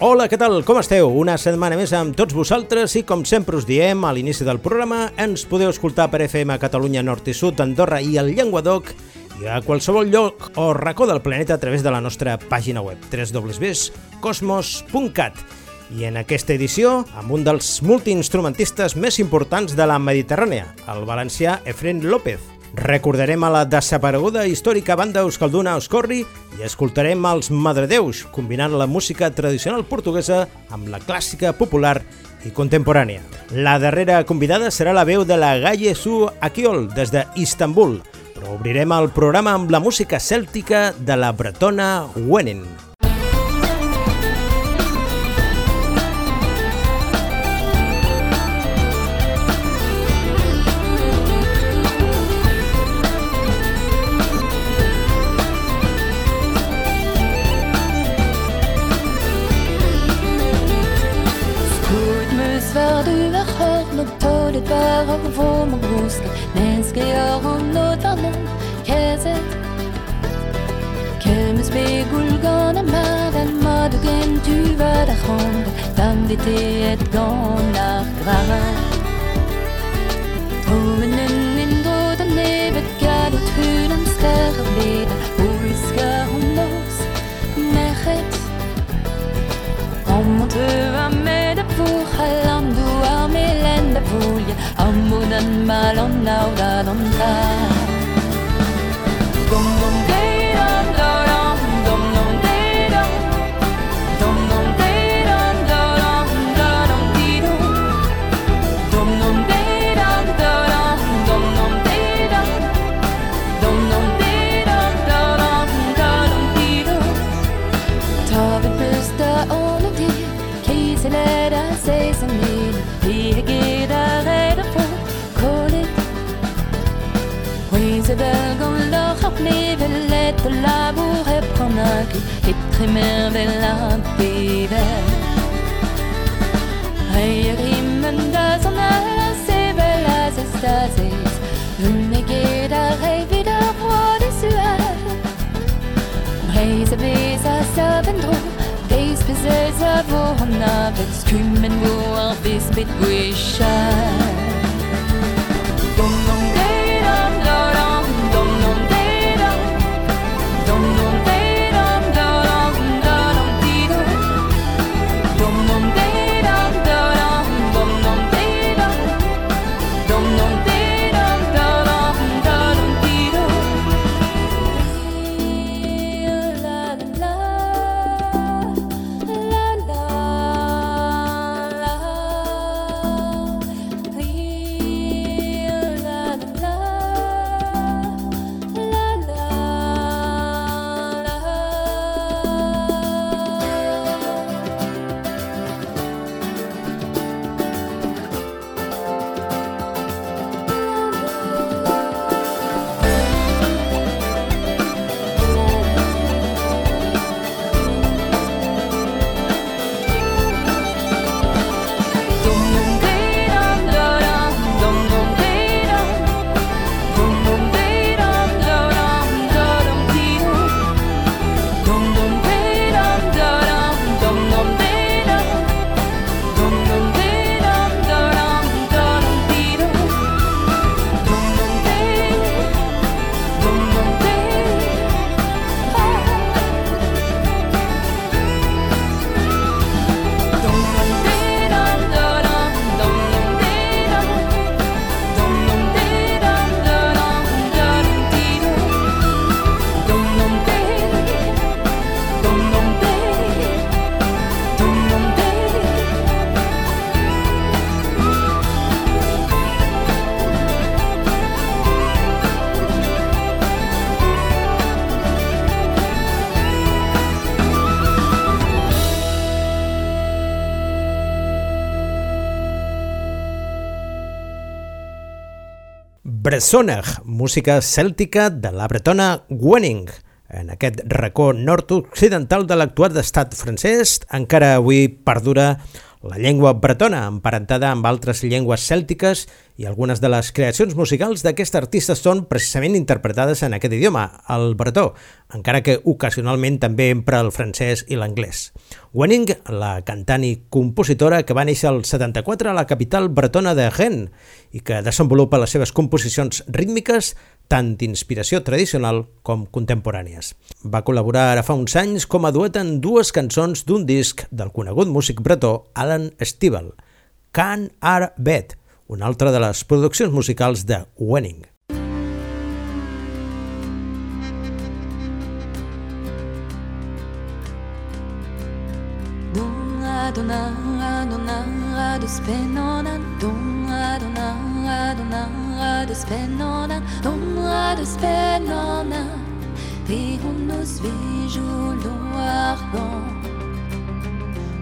Hola, què tal? Com esteu? Una setmana més amb tots vosaltres i com sempre us diem a l'inici del programa ens podeu escoltar per FM Catalunya Nord i Sud, Andorra i el Llenguadoc i a qualsevol lloc o racó del planeta a través de la nostra pàgina web www.cosmos.cat i en aquesta edició amb un dels multiinstrumentistes més importants de la Mediterrània, el valencià Efren López. Recordarem a la desapareguda històrica banda euskalduna Oscorri i escoltarem els Madredeus, combinant la música tradicional portuguesa amb la clàssica popular i contemporània. La darrera convidada serà la veu de la Gaye Su Akiol des d'Istanbul, però obrirem el programa amb la música cèltica de la bretona Wenin. beteet gant ar gvara Oen en en do da nevet gal o trun am skar ar beda O iskar an nos nechet. Amant eo a me da pour Alam do ar melen da poulia mo dan mal an aouda d'an tar hag e tremer vel a pever. Reier imen da zon a se vel a zez da zez Un eget a rei vid a voa de suar. Reiz a vez a sa vendro Deiz pezez a vo an avet. Skumen vo ar vez bet gwechar. Bressoner, música cèltica de la bretona Wenning. En aquest racó nord-occidental de l'actual estat francès encara avui perdura la llengua bretona, emparentada amb altres llengües cèltiques i algunes de les creacions musicals d'aquest artista són precisament interpretades en aquest idioma, el bretó, encara que ocasionalment també empra el francès i l'anglès. Wenning, la cantant i compositora que va néixer al 74 a la capital bretona de Rennes i que desenvolupa les seves composicions rítmiques tant d'inspiració tradicional com contemporànies. Va col·laborar ara fa uns anys com a duet en dues cançons d'un disc del conegut músic bretó Alan Stivell, Can Ar Bet, una altra de les produccions musicals de Wenning. Domra deus pennañ domra deus pennañ Pe on nos vejoù lon ar gant.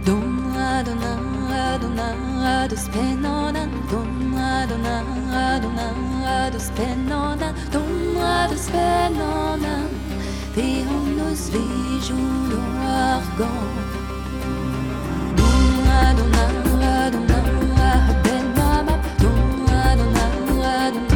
Domra donara donara deus pennañ Domra donara donara deus pennañ Domra deus pennañ Pe on nos vejoù lon ar gant. Domra donara donara had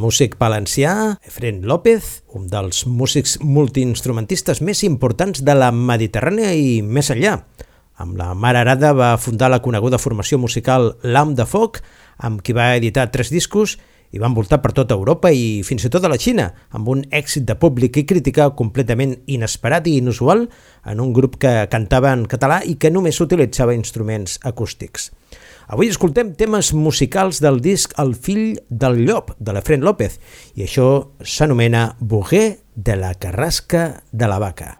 Músic valencià, Efren López, un dels músics multiinstrumentistes més importants de la Mediterrània i més enllà. Amb la Mare Arada va fundar la coneguda formació musical L'Am de Foc, amb qui va editar tres discos i van voltar per tota Europa i fins i tot a la Xina, amb un èxit de públic i crítica completament inesperat i inusual en un grup que cantava en català i que només utilitzava instruments acústics. Avui escoltem temes musicals del disc El fill del llop, de l'Efren López, i això s'anomena Boguer de la carrasca de la vaca.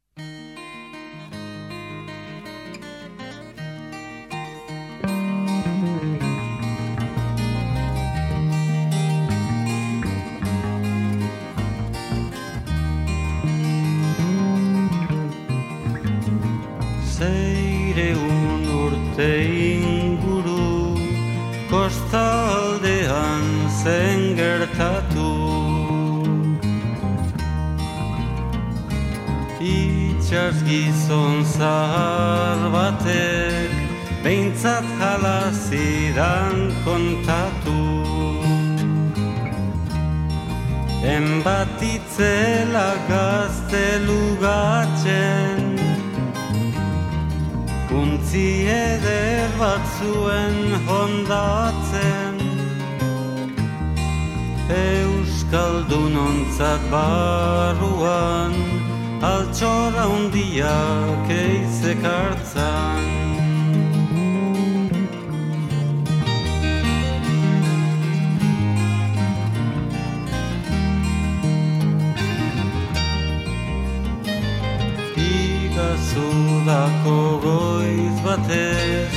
Igazudako goiz batez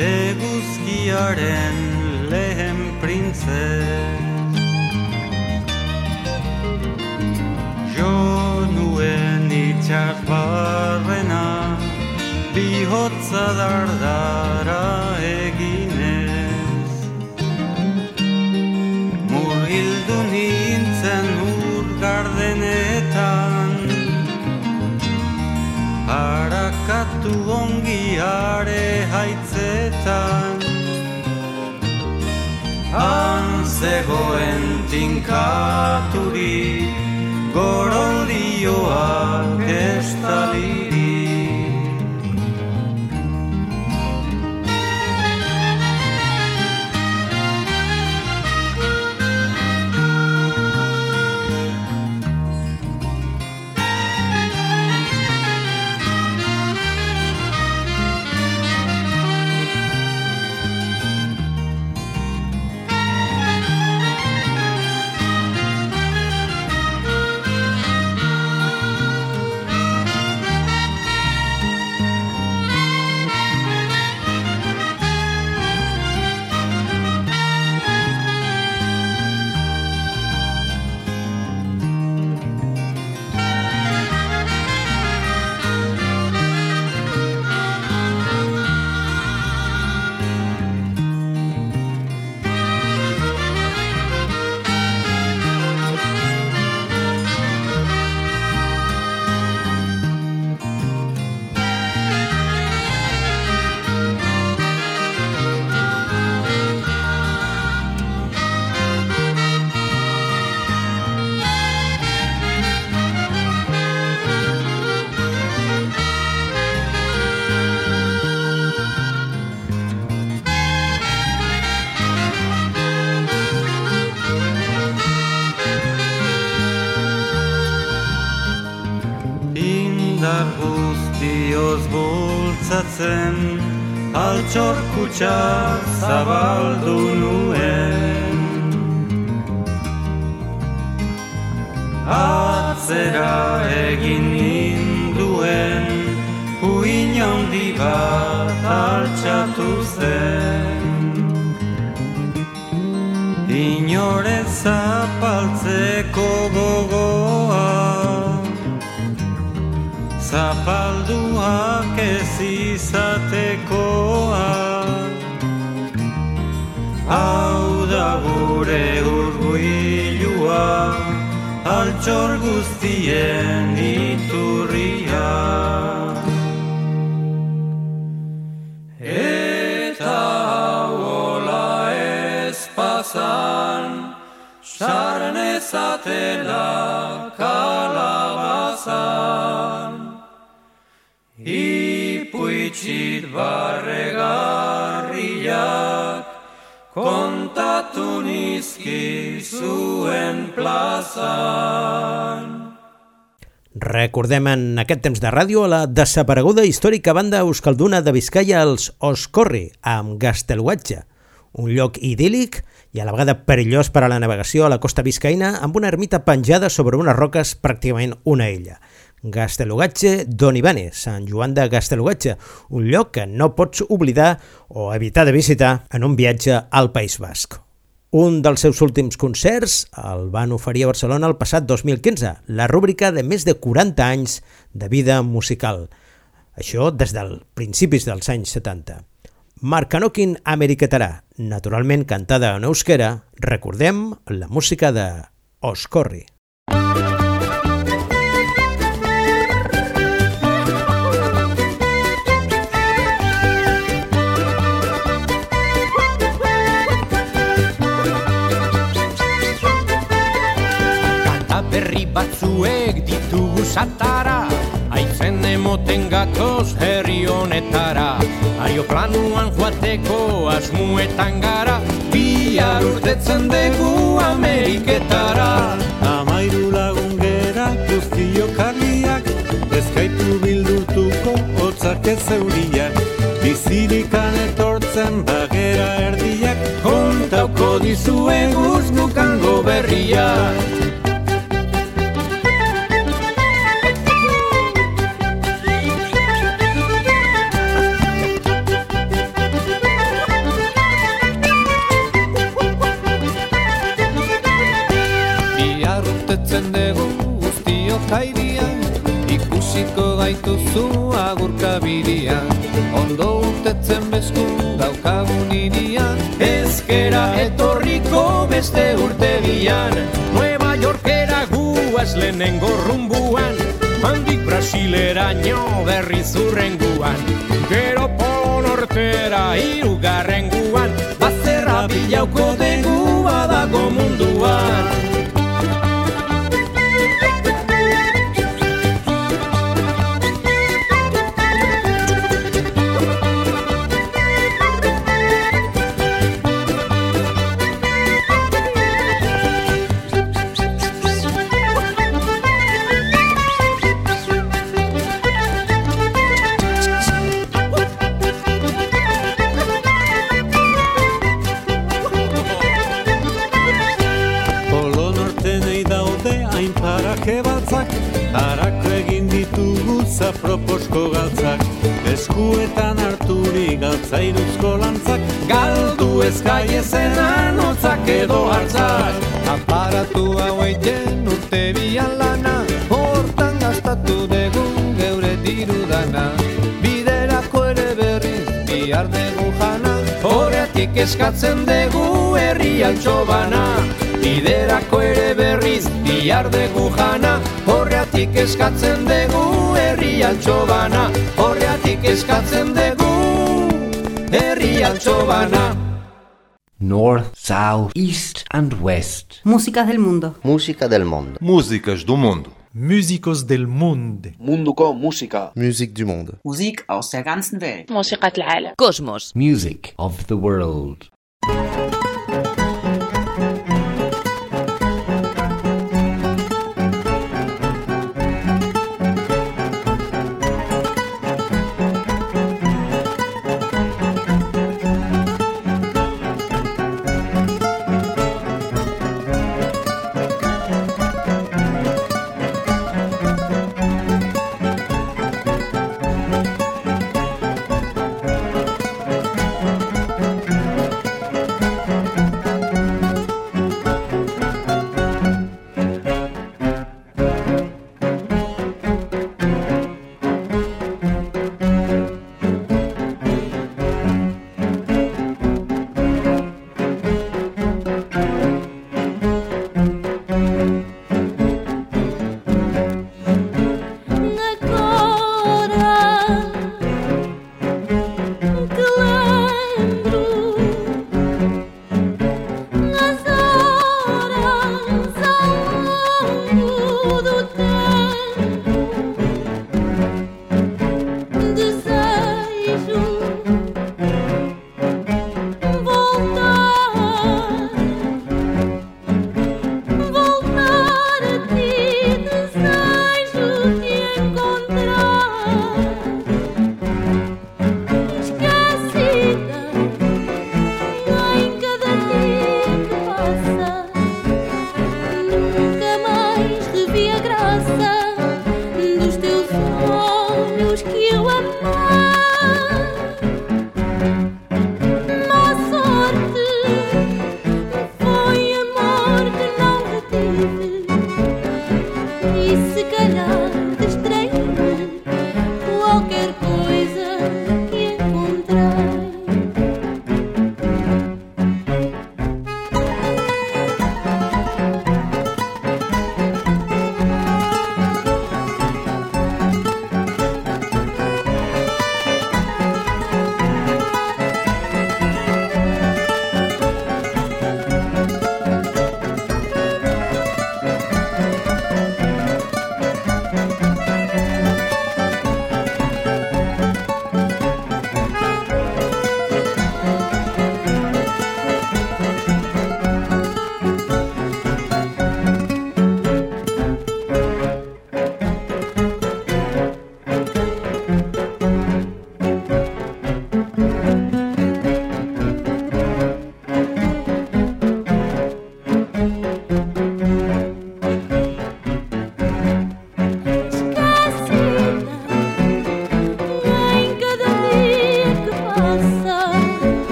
Eguzkiaren lehen printzez. Jo nuen itxas barrena Bihotza dardara zegoen tinkaturi, gorondioak estalik. Kutsa zabaldu nuen. Atzera egin ninduen Uin handi bat altxatu zen. Inore zapaltzeko gogoa Zapalduak ez izatekoa Altxor guztien iturria. Eta hola ez pasan Saren ezatela kalabazan. Ipuitxit barregarriak Kontatu nizki zuen plazan Recordem en aquest temps de ràdio la desapareguda històrica banda euskalduna de Vizcaya els Oscorri, amb Gastelguatge, un lloc idíl·lic i a la vegada perillós per a la navegació a la costa biscaïna amb una ermita penjada sobre unes roques pràcticament una illa. Gastelugatge d'Onibane, Sant Joan de Gastelugatge, un lloc que no pots oblidar o evitar de visitar en un viatge al País Basc. Un dels seus últims concerts el van oferir a Barcelona el passat 2015, la rúbrica de més de 40 anys de vida musical. Això des dels principis dels anys 70. Marcanokin Ameriketarà, naturalment cantada en euskera, recordem la música de Oscorri. Kanta berri batzuek ditugu satara. Aitzen emoten gatoz herri honetara. Aeroplanuan joateko asmuetan gara. Bihar urtetzen dugu Ameriketara. Amairu lagun gera guztio karliak Ezkaitu bildurtuko hotzak ez euriak. Bizirikan etortzen bagera erdiak. Kontauko dizuen guzmukango berriak beste urte bian Nueva Yorkera guaz lehenengo rumbuan. Handik Brasileraino berri zurrenguan Gero polo nortera irugarren guan. Bazterra bilauko dugu badago munduan eskatzen dugu herri altxobana Biderako ere berriz bihar dugu jana Horretik eskatzen dugu herri altxobana Horretik eskatzen dugu herri altxobana North, South, East and West. Músicas del mundo. Música del mundo. Músicas do mundo. Músicos del Mundo. mundo Munduko musika. Musique du monde. Musik aus der ganzen Welt. Musikat al Cosmos. Music of the world.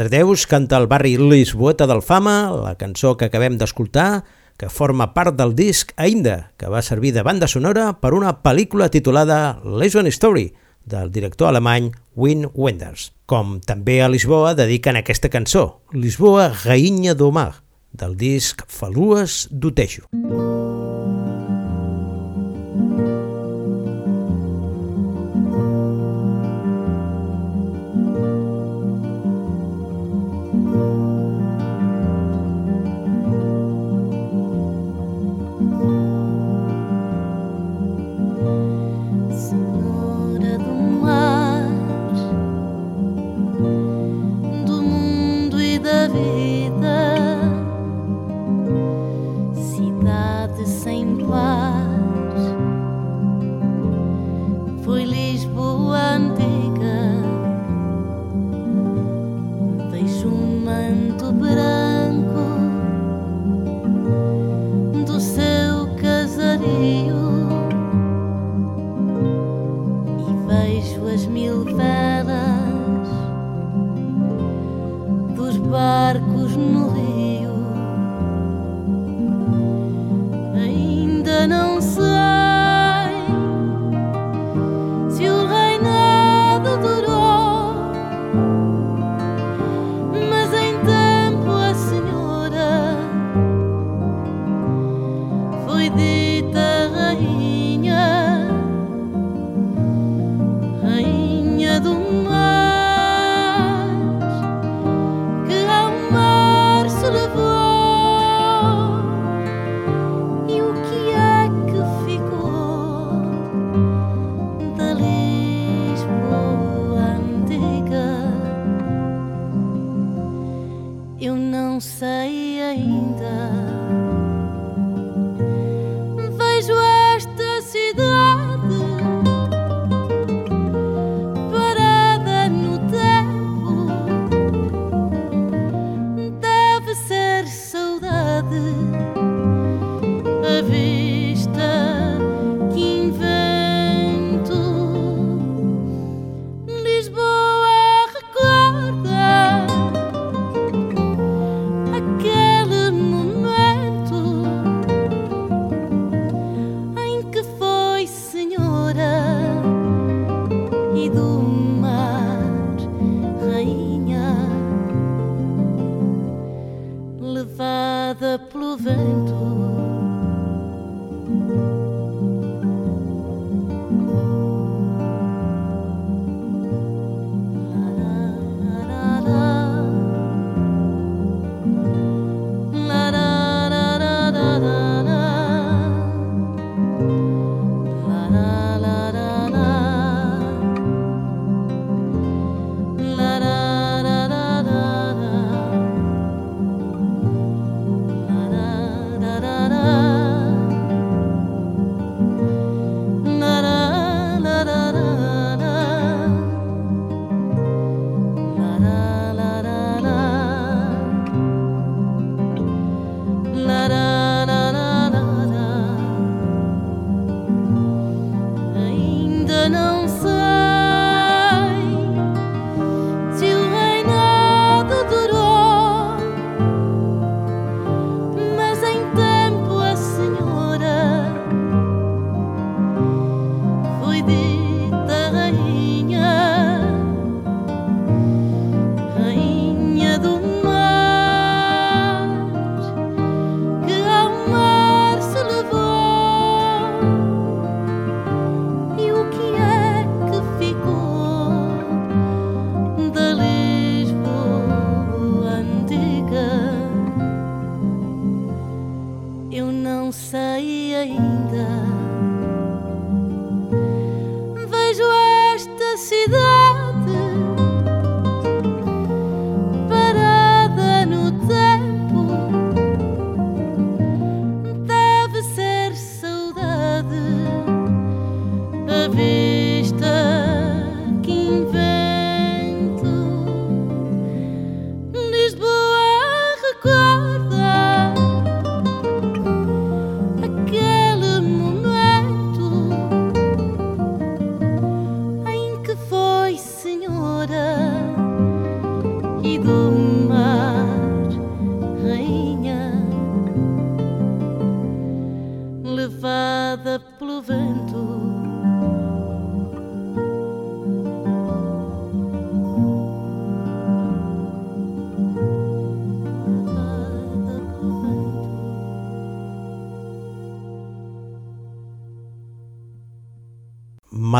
Madre Deus canta al barri Lisboeta del Fama, la cançó que acabem d'escoltar, que forma part del disc Ainda, que va servir de banda sonora per una pel·lícula titulada Lesbian Story, del director alemany Wim Wenders. Com també a Lisboa dediquen aquesta cançó, Lisboa Rainha do Mar, del disc Falues do da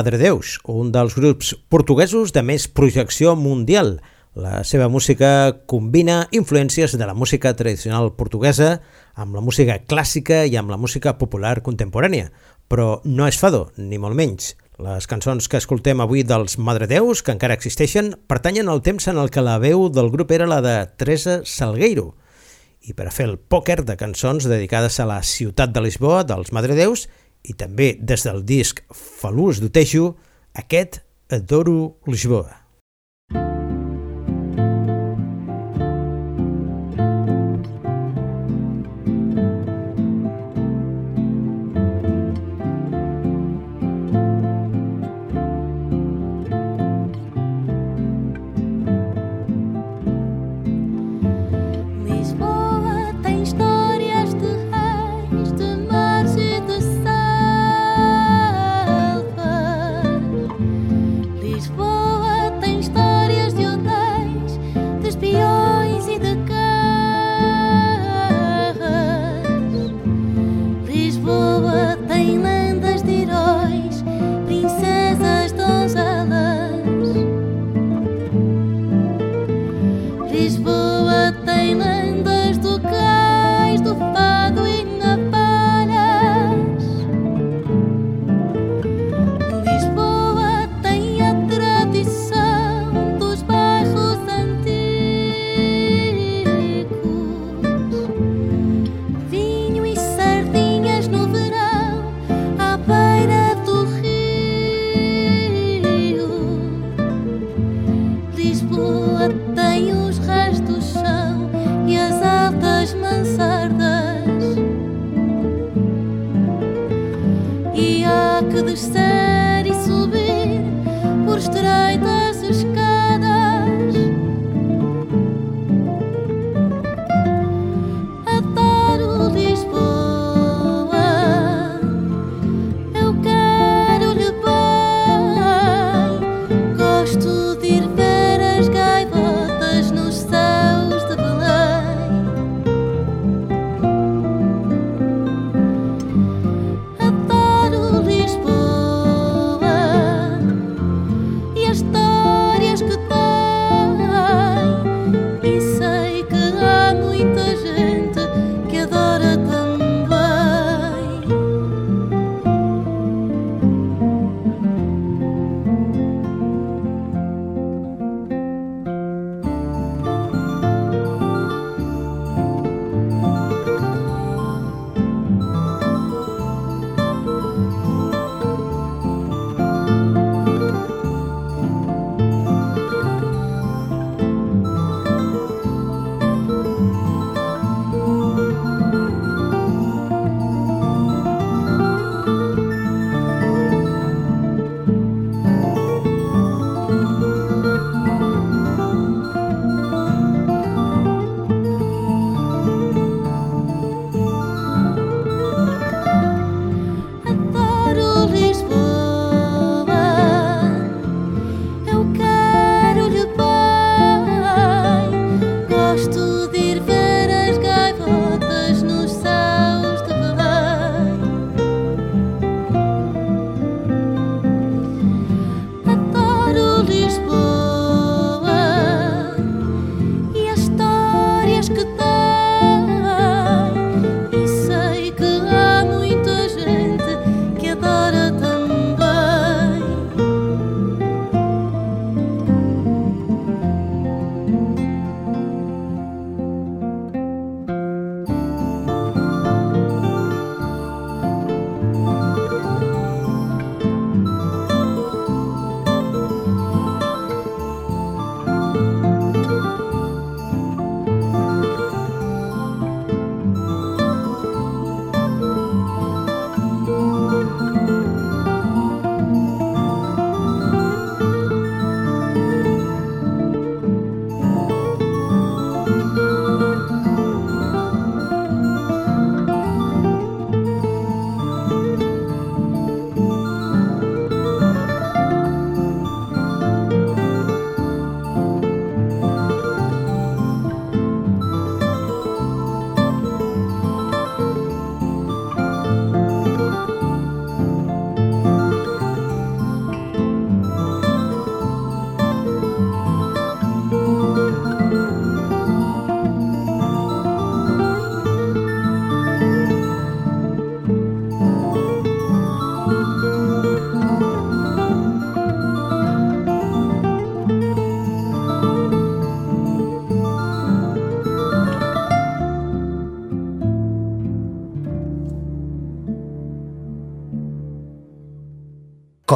Madredeus, un dels grups portuguesos de més projecció mundial. La seva música combina influències de la música tradicional portuguesa amb la música clàssica i amb la música popular contemporània, però no és fado, ni molt menys. Les cançons que escoltem avui dels Madredeus, que encara existeixen, pertanyen al temps en el que la veu del grup era la de Teresa Salgueiro. I per a fer el pòquer de cançons dedicades a la ciutat de Lisboa dels Madredeus i també des del disc Falús d'Utejo, aquest Adoro Lisboa.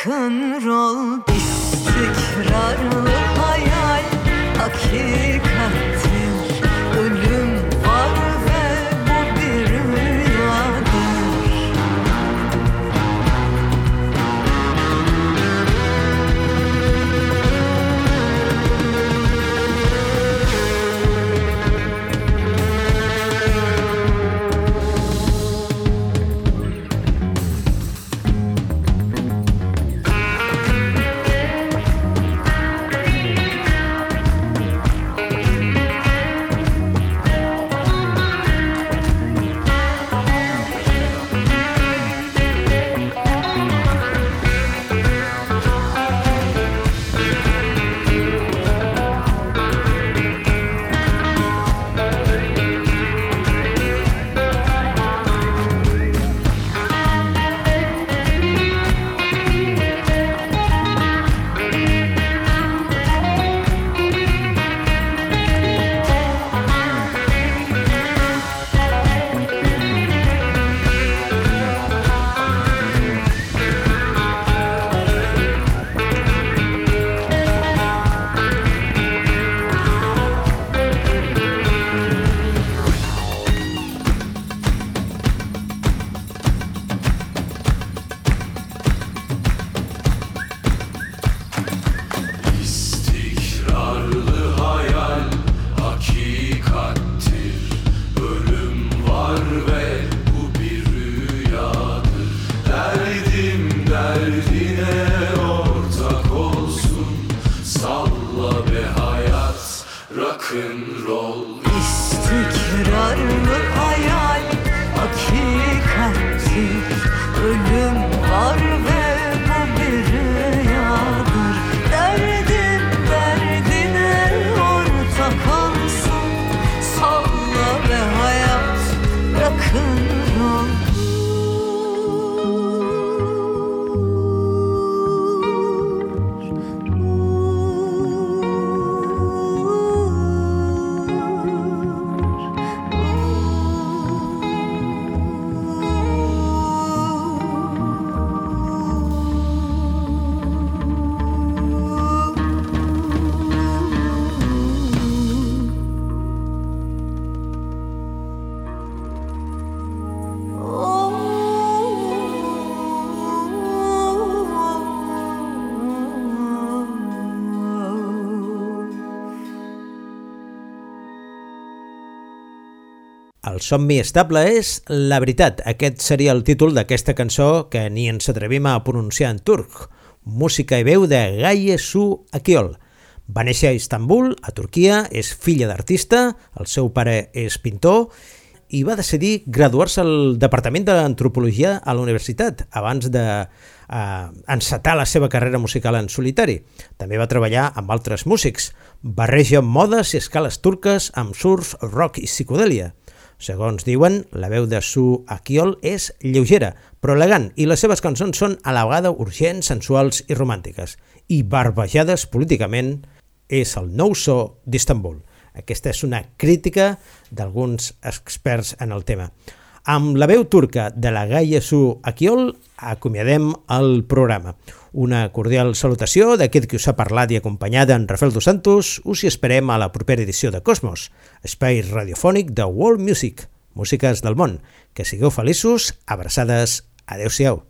Rock'n'roll, istikrar, hayal, hakikat El somni estable és la veritat. Aquest seria el títol d'aquesta cançó que ni ens atrevim a pronunciar en turc. Música i veu de Gaye Su Akiol. Va néixer a Istanbul, a Turquia, és filla d'artista, el seu pare és pintor i va decidir graduar-se al Departament d'Antropologia a la universitat abans de eh, encetar la seva carrera musical en solitari. També va treballar amb altres músics. Barreja modes i escales turques amb surf, rock i psicodèlia. Segons diuen, la veu de Su Akiol és lleugera, però elegant, i les seves cançons són a la vegada urgents, sensuals i romàntiques. I barbejades políticament és el nou so d'Istanbul. Aquesta és una crítica d'alguns experts en el tema. Amb la veu turca de la Gaia Su Akiol acomiadem el programa. Una cordial salutació d'aquest que us ha parlat i acompanyada en Rafael Dos Santos. Us hi esperem a la propera edició de Cosmos, espai radiofònic de World Music, músiques del món. Que sigueu feliços, abraçades, adeu-siau.